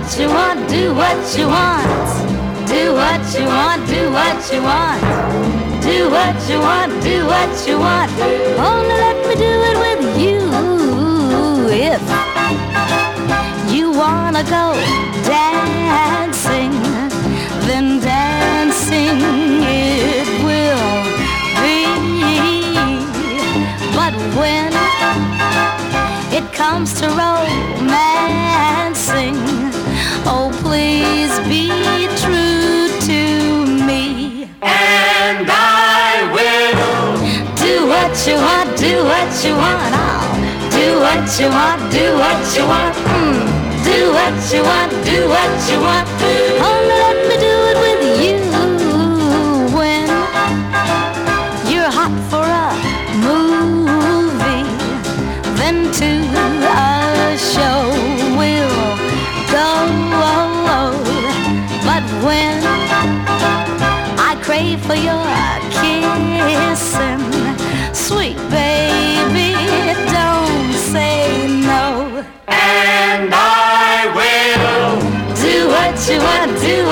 what you want, do what you want. Do what you want, do what you want. Do what you want, do what you want. Only let me do it with you. If you wanna go dancing, then dancing it will be. But when it comes to romancing, you want, do what you want. Oh, do what you want, do what you want. Mm. Do what you want, do what you want. Only let me do it with you when you're hot for a movie. Then to a show we'll go. But when I crave for your kissing.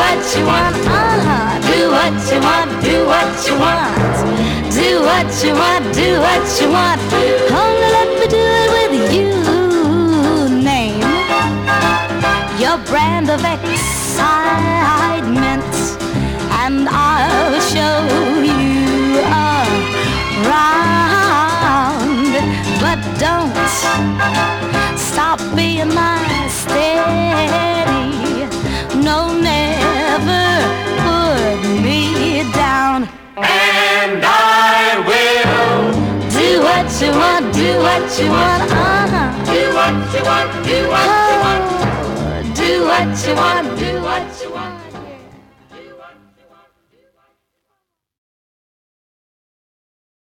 What you want, uh-huh. Do what you want, do what you want. Do what you want, do what you want. Only let me do it with you. Name your brand of excitement, and I'll show you around. But don't stop being my steady. No, you want, do what you want, uh-huh. Do what you want, do what you want. Do what you want, do what you want.